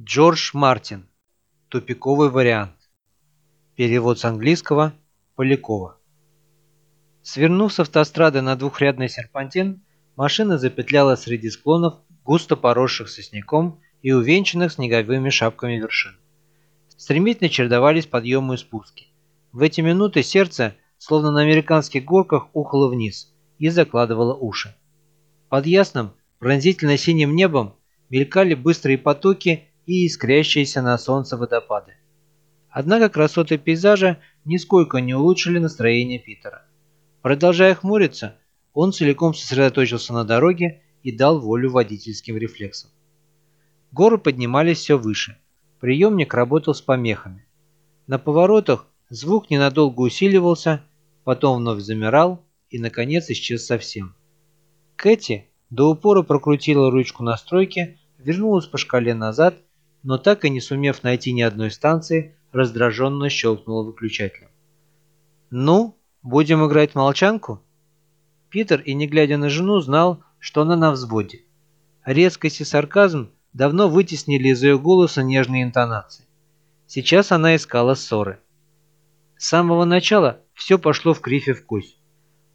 Джордж Мартин. Тупиковый вариант. Перевод с английского Полякова. Свернув с автострады на двухрядный серпантин, машина запетляла среди склонов, густо поросших сосняком и увенчанных снеговыми шапками вершин. Стремительно чередовались подъемы и спуски. В эти минуты сердце, словно на американских горках, ухало вниз и закладывало уши. Под ясным, пронзительно синим небом мелькали быстрые потоки и искрящиеся на солнце водопады. Однако красоты пейзажа нисколько не улучшили настроение Питера. Продолжая хмуриться, он целиком сосредоточился на дороге и дал волю водительским рефлексам. Горы поднимались все выше. Приемник работал с помехами. На поворотах звук ненадолго усиливался, потом вновь замирал и, наконец, исчез совсем. Кэти до упора прокрутила ручку настройки, вернулась по шкале назад, но так и не сумев найти ни одной станции, раздраженно щелкнула выключателем. «Ну, будем играть в молчанку?» Питер, и не глядя на жену, знал, что она на взводе. Резкость и сарказм давно вытеснили из ее голоса нежные интонации. Сейчас она искала ссоры. С самого начала все пошло в кривь и в кость.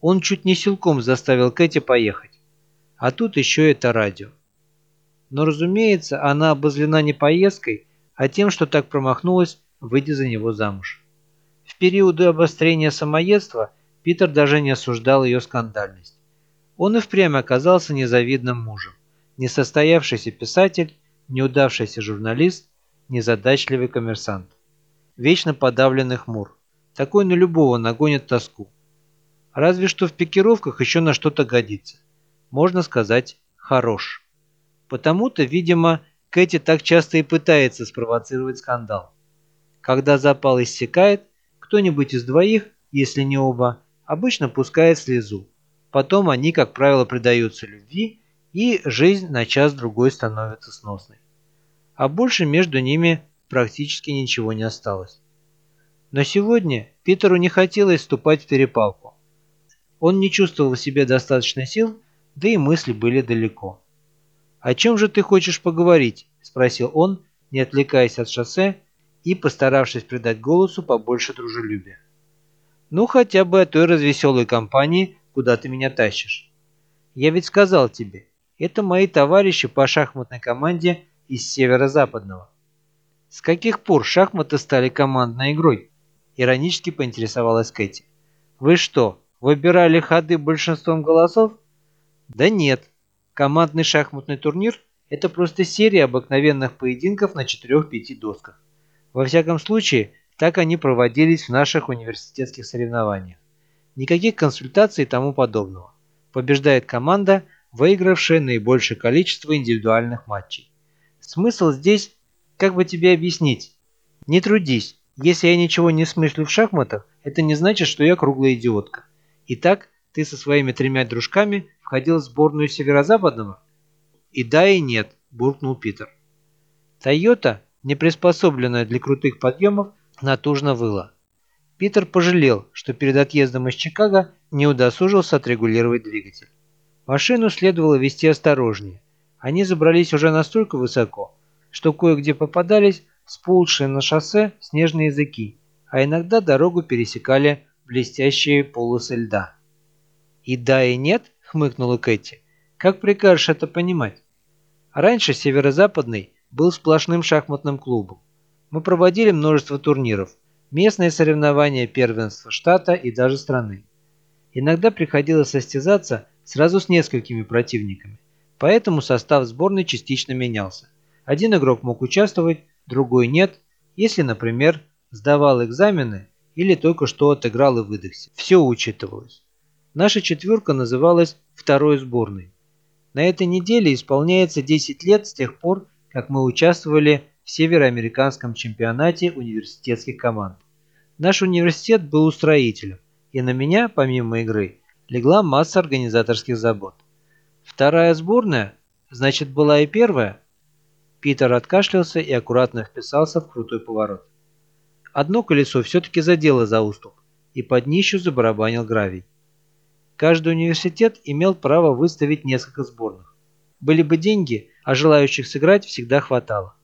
Он чуть не силком заставил Кэти поехать. А тут еще это радио. Но, разумеется, она обозлена не поездкой, а тем, что так промахнулась, выйдя за него замуж. В периоды обострения самоедства Питер даже не осуждал ее скандальность. Он и впрямь оказался незавидным мужем. Несостоявшийся писатель, неудавшийся журналист, незадачливый коммерсант. Вечно подавленный хмур. Такой на любого нагонит тоску. Разве что в пикировках еще на что-то годится. Можно сказать, хорош. Потому-то, видимо, Кэти так часто и пытается спровоцировать скандал. Когда запал иссякает, кто-нибудь из двоих, если не оба, обычно пускает слезу. Потом они, как правило, предаются любви, и жизнь на час-другой становится сносной. А больше между ними практически ничего не осталось. Но сегодня Питеру не хотелось вступать в перепалку. Он не чувствовал в себе достаточно сил, да и мысли были далеко. «О чем же ты хочешь поговорить?» – спросил он, не отвлекаясь от шоссе и постаравшись придать голосу побольше дружелюбия. «Ну, хотя бы о той развеселой компании, куда ты меня тащишь. Я ведь сказал тебе, это мои товарищи по шахматной команде из северо-западного. С каких пор шахматы стали командной игрой? Иронически поинтересовалась Кэти. Вы что, выбирали ходы большинством голосов? Да нет. Командный шахматный турнир – это просто серия обыкновенных поединков на 4-5 досках. Во всяком случае, так они проводились в наших университетских соревнованиях. Никаких консультаций и тому подобного. Побеждает команда, выигравшая наибольшее количество индивидуальных матчей. Смысл здесь, как бы тебе объяснить? Не трудись. Если я ничего не смыслю в шахматах, это не значит, что я круглая идиотка. Итак, ты со своими тремя дружками входил в сборную северо-западного? И да, и нет, буркнул Питер. Тойота, не приспособленная для крутых подъемов, натужно выла. Питер пожалел, что перед отъездом из Чикаго не удосужился отрегулировать двигатель. Машину следовало вести осторожнее. Они забрались уже настолько высоко, что кое-где попадались сползшие на шоссе снежные языки, а иногда дорогу пересекали блестящие полосы льда. «И да, и нет?» – хмыкнула Кэти. «Как прикажешь это понимать?» Раньше Северо-Западный был сплошным шахматным клубом. Мы проводили множество турниров – местные соревнования первенства штата и даже страны. Иногда приходилось состязаться сразу с несколькими противниками, поэтому состав сборной частично менялся. Один игрок мог участвовать, другой нет, если, например, сдавал экзамены или только что отыграл и выдохся. Все учитывалось. Наша четверка называлась второй сборной. На этой неделе исполняется 10 лет с тех пор, как мы участвовали в североамериканском чемпионате университетских команд. Наш университет был устроителем, и на меня, помимо игры, легла масса организаторских забот. Вторая сборная, значит, была и первая? Питер откашлялся и аккуратно вписался в крутой поворот. Одно колесо все-таки задело за уступ, и под днищу забарабанил гравий. Каждый университет имел право выставить несколько сборных. Были бы деньги, а желающих сыграть всегда хватало.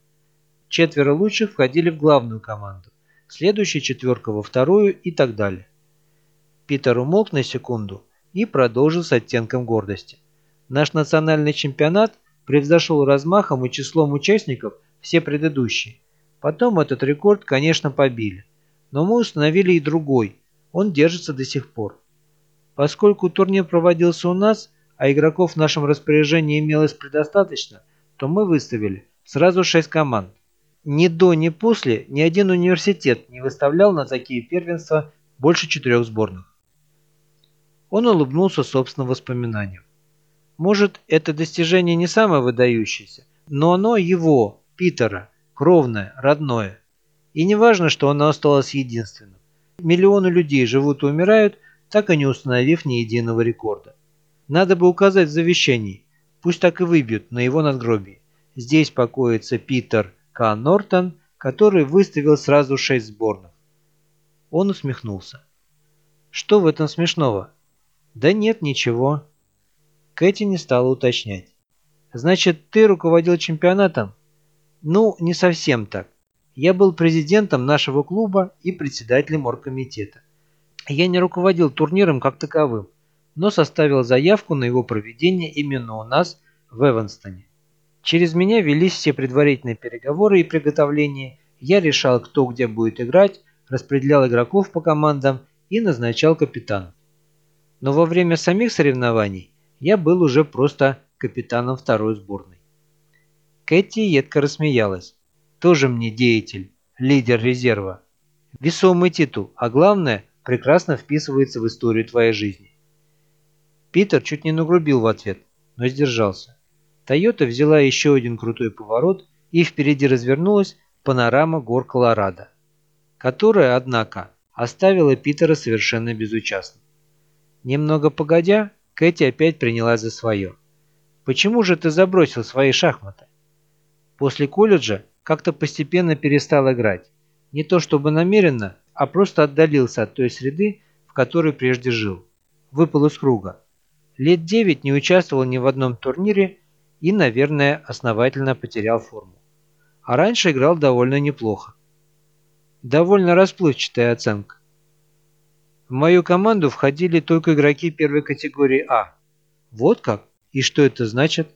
четверо лучших входили в главную команду, следующая четверка во вторую и так далее. Питер умолк на секунду и продолжил с оттенком гордости. Наш национальный чемпионат превзошел размахом и числом участников все предыдущие. Потом этот рекорд, конечно, побили. Но мы установили и другой. Он держится до сих пор. Поскольку турнир проводился у нас, а игроков в нашем распоряжении имелось предостаточно, то мы выставили сразу шесть команд. Ни до, ни после ни один университет не выставлял на такие первенства больше четырех сборных. Он улыбнулся собственным воспоминаниям. Может, это достижение не самое выдающееся, но оно его, Питера, кровное, родное. И не важно, что оно осталось единственным. Миллионы людей живут и умирают, так и не установив ни единого рекорда. Надо бы указать в завещании, пусть так и выбьют на его надгробии. Здесь покоится Питер К. Нортон, который выставил сразу шесть сборных. Он усмехнулся. Что в этом смешного? Да нет, ничего. Кэти не стала уточнять. Значит, ты руководил чемпионатом? Ну, не совсем так. Я был президентом нашего клуба и председателем оргкомитета. Я не руководил турниром как таковым, но составил заявку на его проведение именно у нас в Эванстоне. Через меня велись все предварительные переговоры и приготовления, я решал, кто где будет играть, распределял игроков по командам и назначал капитанов. Но во время самих соревнований я был уже просто капитаном второй сборной. Кэти едко рассмеялась. Тоже мне деятель, лидер резерва. Весомый титул, а главное, прекрасно вписывается в историю твоей жизни. Питер чуть не нагрубил в ответ, но сдержался. Тойота взяла еще один крутой поворот и впереди развернулась панорама гор Колорадо, которая, однако, оставила Питера совершенно безучастным. Немного погодя, Кэти опять принялась за свое. «Почему же ты забросил свои шахматы?» После колледжа как-то постепенно перестал играть. Не то чтобы намеренно, а просто отдалился от той среды, в которой прежде жил. Выпал из круга. Лет девять не участвовал ни в одном турнире и, наверное, основательно потерял форму. А раньше играл довольно неплохо. Довольно расплывчатая оценка. В мою команду входили только игроки первой категории А. Вот как? И что это значит?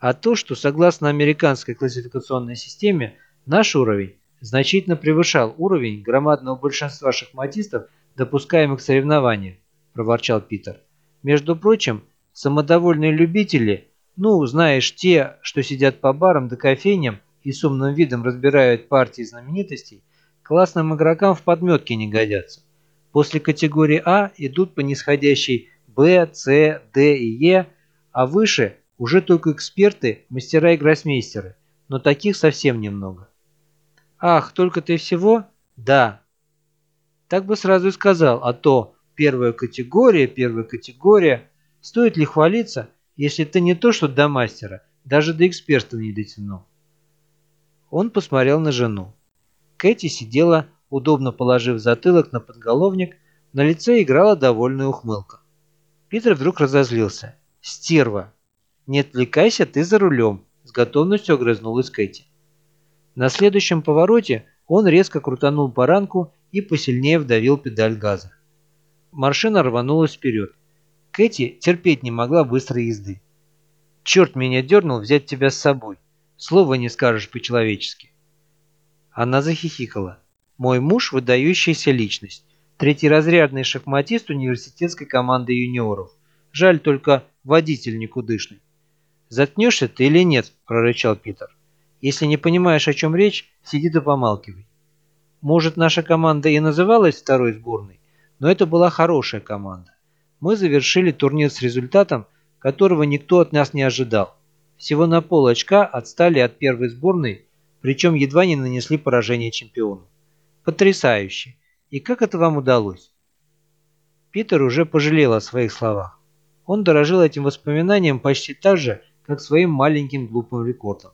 А то, что согласно американской классификационной системе, наш уровень значительно превышал уровень громадного большинства шахматистов, допускаемых к соревнованиям, проворчал Питер. Между прочим, самодовольные любители, ну, знаешь, те, что сидят по барам да кофейням и с умным видом разбирают партии знаменитостей, классным игрокам в подметке не годятся. После категории А идут по нисходящей Б, С, Д и Е, а выше уже только эксперты, мастера и гроссмейстеры, но таких совсем немного. Ах, только ты всего? Да. Так бы сразу и сказал, а то первая категория, первая категория. Стоит ли хвалиться, если ты не то что до мастера, даже до эксперта не дотянул? Он посмотрел на жену. Кэти сидела удобно положив затылок на подголовник, на лице играла довольная ухмылка. Питер вдруг разозлился. «Стерва! Не отвлекайся, ты за рулем!» С готовностью огрызнулась Кэти. На следующем повороте он резко крутанул баранку и посильнее вдавил педаль газа. Машина рванулась вперед. Кэти терпеть не могла быстрой езды. «Черт меня дернул взять тебя с собой. Слова не скажешь по-человечески». Она захихикала. Мой муж – выдающаяся личность. Третьеразрядный шахматист университетской команды юниоров. Жаль только водитель никудышный. «Заткнешься ты или нет?» – прорычал Питер. «Если не понимаешь, о чем речь, сиди да помалкивай. Может, наша команда и называлась второй сборной, но это была хорошая команда. Мы завершили турнир с результатом, которого никто от нас не ожидал. Всего на пол очка отстали от первой сборной, причем едва не нанесли поражение чемпиону. Потрясающе! И как это вам удалось?» Питер уже пожалел о своих словах. Он дорожил этим воспоминанием почти так же, как своим маленьким глупым рекордом.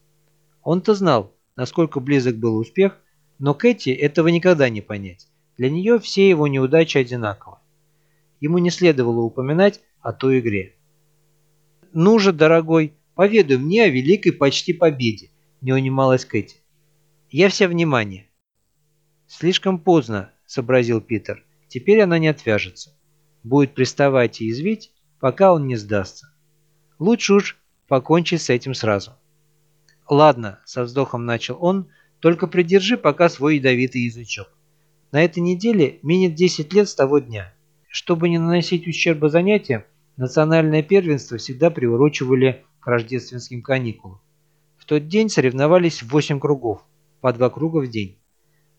Он-то знал, насколько близок был успех, но Кэти этого никогда не понять. Для нее все его неудачи одинаковы. Ему не следовало упоминать о той игре. «Ну же, дорогой, поведай мне о великой почти победе», – не унималась Кэти. Я вся внимание. Слишком поздно, сообразил Питер. Теперь она не отвяжется. Будет приставать и извить, пока он не сдастся. Лучше уж покончить с этим сразу. Ладно, со вздохом начал он, только придержи пока свой ядовитый язычок. На этой неделе минет 10 лет с того дня. Чтобы не наносить ущерба занятиям, национальное первенство всегда приурочивали к рождественским каникулам. В тот день соревновались 8 кругов, по два круга в день.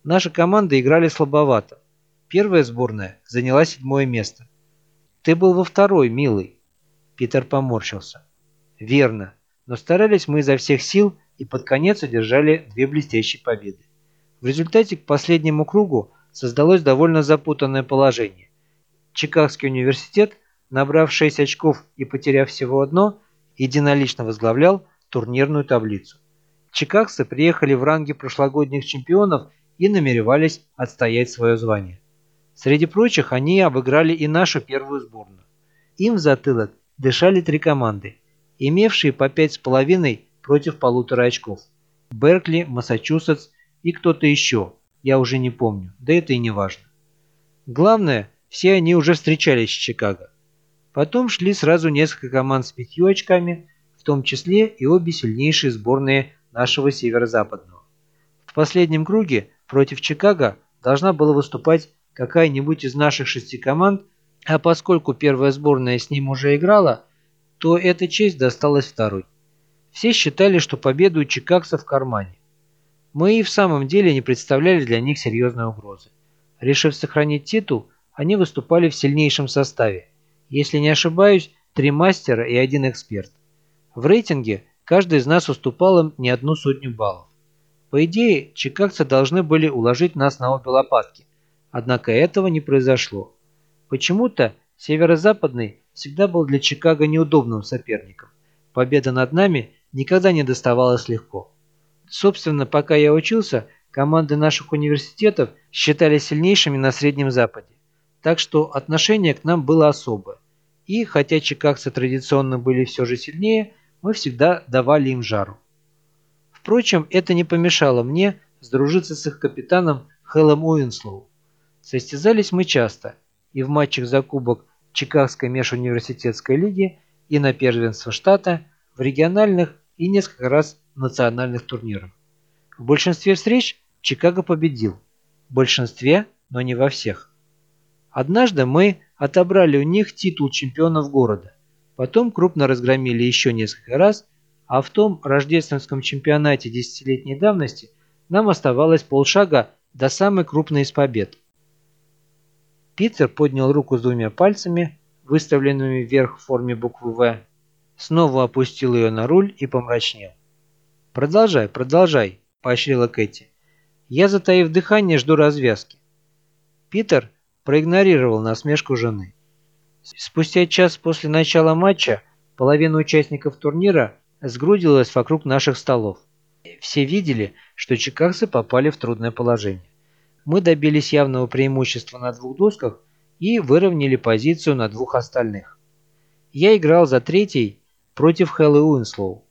Наши команды играли слабовато. Первая сборная заняла седьмое место. Ты был во второй, милый. Питер поморщился. Верно, но старались мы изо всех сил и под конец одержали две блестящие победы. В результате к последнему кругу создалось довольно запутанное положение. Чикагский университет, набрав 6 очков и потеряв всего одно, единолично возглавлял турнирную таблицу. Чикагцы приехали в ранге прошлогодних чемпионов и намеревались отстоять свое звание. Среди прочих они обыграли и нашу первую сборную. Им в затылок дышали три команды, имевшие по пять с половиной против полутора очков. Беркли, Массачусетс и кто-то еще, я уже не помню, да это и не важно. Главное, все они уже встречались с Чикаго. Потом шли сразу несколько команд с пятью очками, в том числе и обе сильнейшие сборные нашего северо-западного. В последнем круге против Чикаго должна была выступать какая-нибудь из наших шести команд, а поскольку первая сборная с ним уже играла, то эта честь досталась второй. Все считали, что победа у чикагцев в кармане. Мы и в самом деле не представляли для них серьезной угрозы. Решив сохранить титул, они выступали в сильнейшем составе. Если не ошибаюсь, три мастера и один эксперт. В рейтинге каждый из нас уступал им не одну сотню баллов. По идее, чикагцы должны были уложить нас на обе лопатки, однако этого не произошло. Почему-то северо-западный всегда был для Чикаго неудобным соперником. Победа над нами никогда не доставалась легко. Собственно, пока я учился, команды наших университетов считались сильнейшими на Среднем Западе. Так что отношение к нам было особое. И, хотя чикагцы традиционно были все же сильнее, мы всегда давали им жару. Впрочем, это не помешало мне сдружиться с их капитаном Хэлом Уинслоу. Состязались мы часто, и в матчах за кубок Чикагской межуниверситетской лиги, и на первенство штата, в региональных и несколько раз национальных турнирах. В большинстве встреч Чикаго победил. В большинстве, но не во всех. Однажды мы отобрали у них титул чемпионов города. Потом крупно разгромили еще несколько раз, а в том рождественском чемпионате десятилетней давности нам оставалось полшага до самой крупной из побед. Питер поднял руку с двумя пальцами, выставленными вверх в форме буквы «В», снова опустил ее на руль и помрачнел. «Продолжай, продолжай», – поощрила Кэти. «Я, затаив дыхание, жду развязки». Питер проигнорировал насмешку жены. Спустя час после начала матча половина участников турнира сгрудилась вокруг наших столов. Все видели, что чикагцы попали в трудное положение. Мы добились явного преимущества на двух досках и выровняли позицию на двух остальных. Я играл за третьей против Хэллы Уинслоу.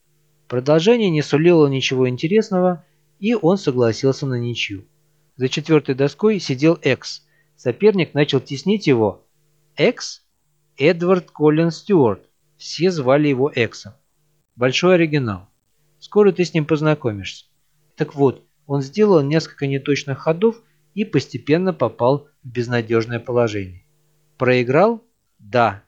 Продолжение не сулило ничего интересного, и он согласился на ничью. За четвертой доской сидел Экс. Соперник начал теснить его. Экс? Эдвард Коллин Стюарт. Все звали его Эксом. Большой оригинал. Скоро ты с ним познакомишься. Так вот, он сделал несколько неточных ходов и постепенно попал в безнадежное положение. Проиграл? Да.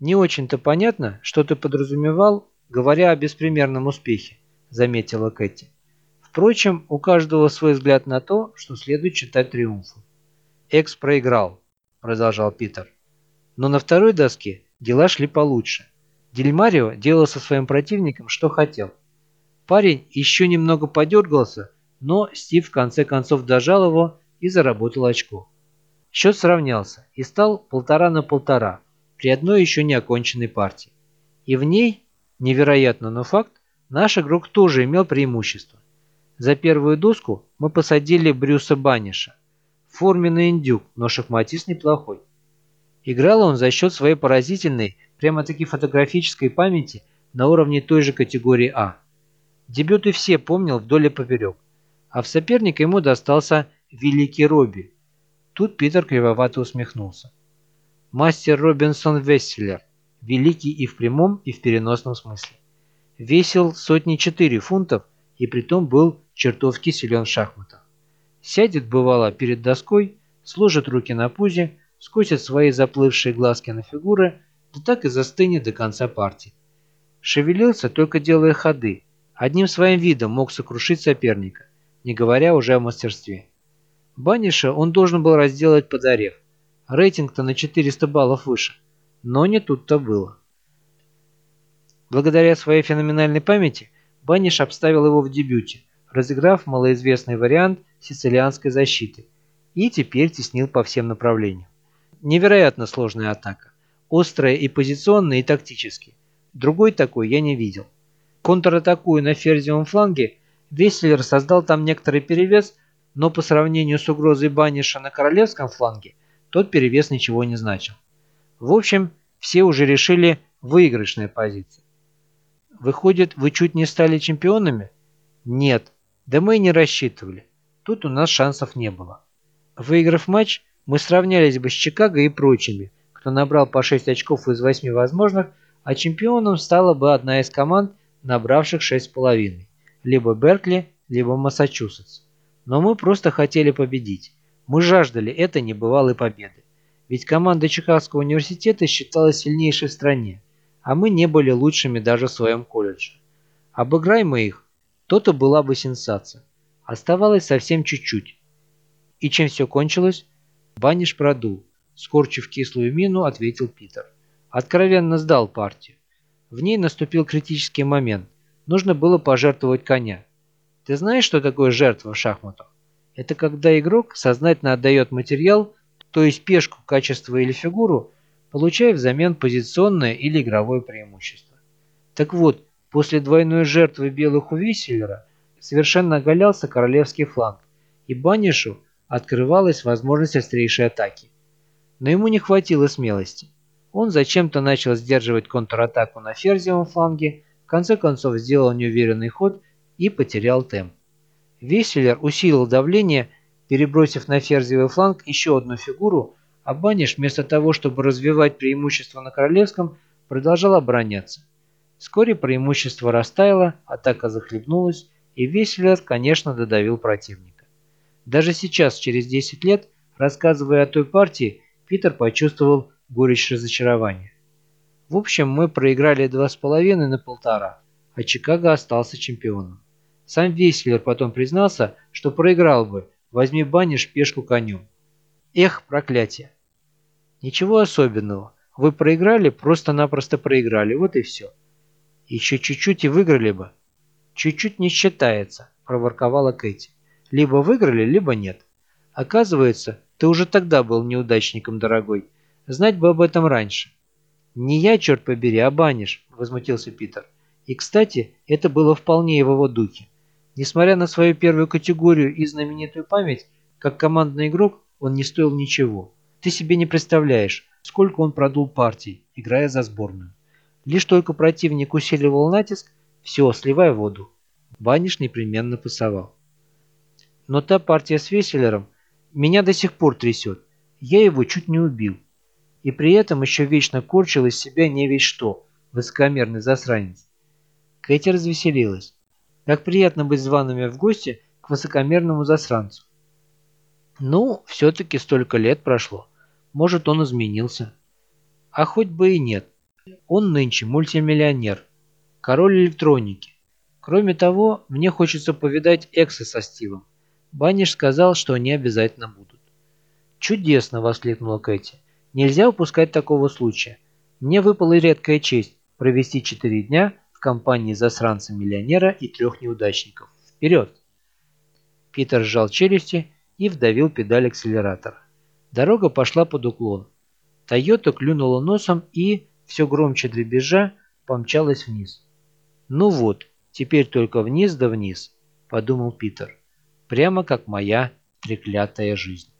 Не очень-то понятно, что ты подразумевал, говоря о беспримерном успехе, заметила Кэти. Впрочем, у каждого свой взгляд на то, что следует читать триумфы. Экс проиграл, продолжал Питер. Но на второй доске дела шли получше. Дельмарио делал со своим противником, что хотел. Парень еще немного подергался, но Стив в конце концов дожал его и заработал очко. Счет сравнялся и стал полтора на полтора при одной еще не оконченной партии. И в ней, невероятно, но факт, наш игрок тоже имел преимущество. За первую доску мы посадили Брюса Баниша. Форменный индюк, но шахматист неплохой. Играл он за счет своей поразительной, прямо-таки фотографической памяти на уровне той же категории А. Дебюты все помнил вдоль и поперек. а в соперник ему достался Великий Робби. Тут Питер кривовато усмехнулся. Мастер Робинсон Весселер, великий и в прямом, и в переносном смысле. Весил сотни четыре фунтов и притом был чертовски силен в шахматах. Сядет, бывало, перед доской, сложит руки на пузе, скосит свои заплывшие глазки на фигуры, да так и застынет до конца партии. Шевелился, только делая ходы, одним своим видом мог сокрушить соперника, не говоря уже о мастерстве. Баниша он должен был разделать под орех. Рейтинг-то на 400 баллов выше. Но не тут-то было. Благодаря своей феноменальной памяти Баниш обставил его в дебюте, разыграв малоизвестный вариант сицилианской защиты и теперь теснил по всем направлениям. Невероятно сложная атака. Острая и позиционная, и тактически. Другой такой я не видел. Контратакуя на ферзевом фланге, Веселер создал там некоторый перевес, но по сравнению с угрозой Баниша на королевском фланге, тот перевес ничего не значил. В общем, все уже решили выигрышная позиция. Выходит, вы чуть не стали чемпионами? Нет, да мы и не рассчитывали. Тут у нас шансов не было. Выиграв матч, мы сравнялись бы с Чикаго и прочими, кто набрал по 6 очков из 8 возможных, а чемпионом стала бы одна из команд, набравших 6,5, либо Беркли, либо Массачусетс. Но мы просто хотели победить. Мы жаждали этой небывалой победы. Ведь команда Чикагского университета считалась сильнейшей в стране, а мы не были лучшими даже в своем колледже. Обыграй мы их, то-то была бы сенсация. Оставалось совсем чуть-чуть. И чем все кончилось? Баниш продул. Скорчив кислую мину, ответил Питер. Откровенно сдал партию. В ней наступил критический момент. Нужно было пожертвовать коня. Ты знаешь, что такое жертва в шахматах? Это когда игрок сознательно отдает материал, то есть пешку, качество или фигуру, получая взамен позиционное или игровое преимущество. Так вот, после двойной жертвы белых у Виселера совершенно оголялся королевский фланг, и Банишу открывалась возможность острейшей атаки. Но ему не хватило смелости. Он зачем-то начал сдерживать контратаку на ферзевом фланге, в конце концов сделал неуверенный ход и потерял темп. Веселер усилил давление, перебросив на ферзевый фланг еще одну фигуру, а Баниш вместо того, чтобы развивать преимущество на королевском, продолжал обороняться. Вскоре преимущество растаяло, атака захлебнулась, и Веселер, конечно, додавил противника. Даже сейчас, через 10 лет, рассказывая о той партии, Питер почувствовал горечь разочарования. В общем, мы проиграли 2,5 на полтора, а Чикаго остался чемпионом. Сам Веселер потом признался, что проиграл бы, возьми баниш пешку конем. Эх, проклятие. Ничего особенного. Вы проиграли, просто-напросто проиграли, вот и все. Еще чуть-чуть и выиграли бы. Чуть-чуть не считается, проворковала Кэти. Либо выиграли, либо нет. Оказывается, ты уже тогда был неудачником, дорогой. Знать бы об этом раньше. Не я, черт побери, а баниш, возмутился Питер. И, кстати, это было вполне его духе. Несмотря на свою первую категорию и знаменитую память, как командный игрок он не стоил ничего. Ты себе не представляешь, сколько он продул партий, играя за сборную. Лишь только противник усиливал натиск, все, сливай воду. Баниш непременно пасовал. Но та партия с Веселером меня до сих пор трясет. Я его чуть не убил. И при этом еще вечно корчил из себя не весь что, высокомерный засранец. Кэти развеселилась. Как приятно быть зваными в гости к высокомерному засранцу. Ну, все-таки столько лет прошло. Может, он изменился. А хоть бы и нет. Он нынче мультимиллионер. Король электроники. Кроме того, мне хочется повидать Экса со Стивом. Баниш сказал, что они обязательно будут. «Чудесно!» – воскликнула Кэти. «Нельзя упускать такого случая. Мне выпала редкая честь провести четыре дня компании засранца-миллионера и трех неудачников. Вперед! Питер сжал челюсти и вдавил педаль акселератора. Дорога пошла под уклон. Тойота клюнула носом и, все громче дребезжа, помчалась вниз. «Ну вот, теперь только вниз да вниз», — подумал Питер. «Прямо как моя треклятая жизнь».